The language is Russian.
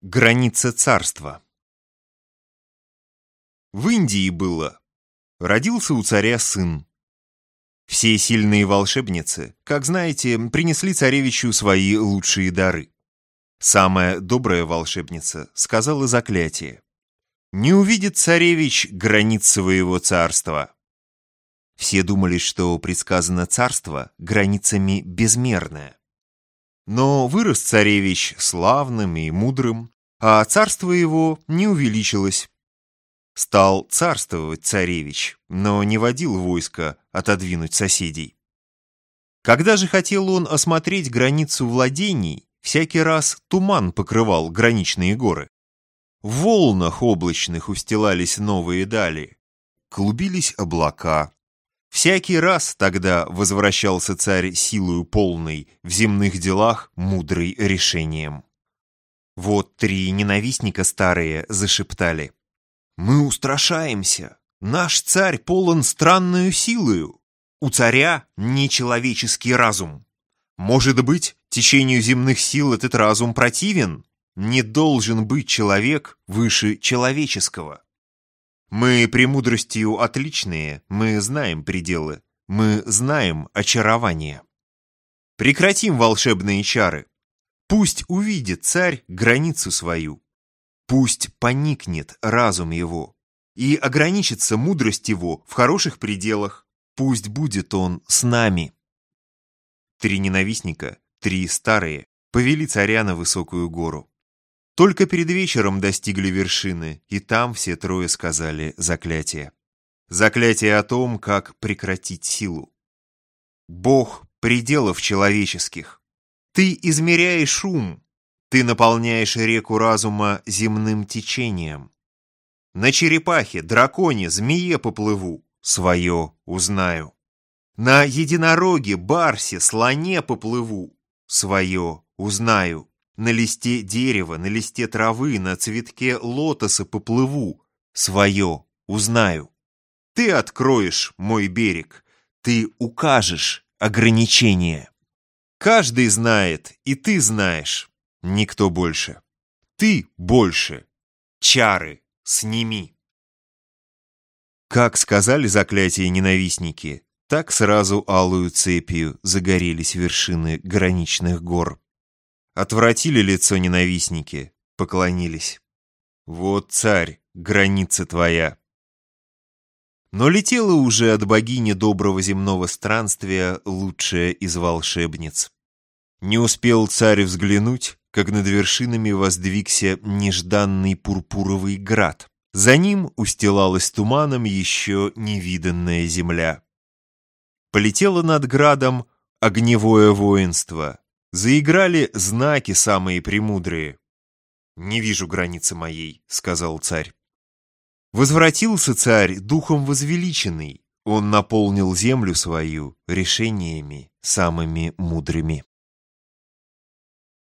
Граница царства В Индии было. Родился у царя сын. Все сильные волшебницы, как знаете, принесли царевичу свои лучшие дары. Самая добрая волшебница сказала заклятие. Не увидит царевич границ своего царства. Все думали, что предсказано царство границами безмерное. Но вырос царевич славным и мудрым, а царство его не увеличилось. Стал царствовать царевич, но не водил войска отодвинуть соседей. Когда же хотел он осмотреть границу владений, всякий раз туман покрывал граничные горы. В волнах облачных устилались новые дали, клубились облака, Всякий раз тогда возвращался царь силою полной, в земных делах мудрый решением. Вот три ненавистника старые зашептали. «Мы устрашаемся. Наш царь полон странную силою. У царя нечеловеческий разум. Может быть, течению земных сил этот разум противен? Не должен быть человек выше человеческого». Мы премудростью отличные, мы знаем пределы, мы знаем очарование. Прекратим волшебные чары. Пусть увидит царь границу свою. Пусть поникнет разум его и ограничится мудрость его в хороших пределах. Пусть будет он с нами. Три ненавистника, три старые, повели царя на высокую гору. Только перед вечером достигли вершины, и там все трое сказали заклятие. Заклятие о том, как прекратить силу. Бог пределов человеческих. Ты измеряешь шум, ты наполняешь реку разума земным течением. На черепахе, драконе, змее поплыву, свое узнаю. На единороге, барсе, слоне поплыву, свое узнаю. На листе дерева, на листе травы, на цветке лотоса поплыву, свое узнаю. Ты откроешь мой берег, ты укажешь ограничения. Каждый знает, и ты знаешь, никто больше. Ты больше. Чары сними. Как сказали заклятие ненавистники, так сразу алую цепью загорелись вершины граничных гор. Отвратили лицо ненавистники, поклонились. Вот, царь, граница твоя. Но летела уже от богини доброго земного странствия лучшая из волшебниц. Не успел царь взглянуть, как над вершинами воздвигся нежданный пурпуровый град. За ним устилалась туманом еще невиданная земля. Полетело над градом огневое воинство, Заиграли знаки самые премудрые. «Не вижу границы моей», — сказал царь. Возвратился царь духом возвеличенный. Он наполнил землю свою решениями самыми мудрыми.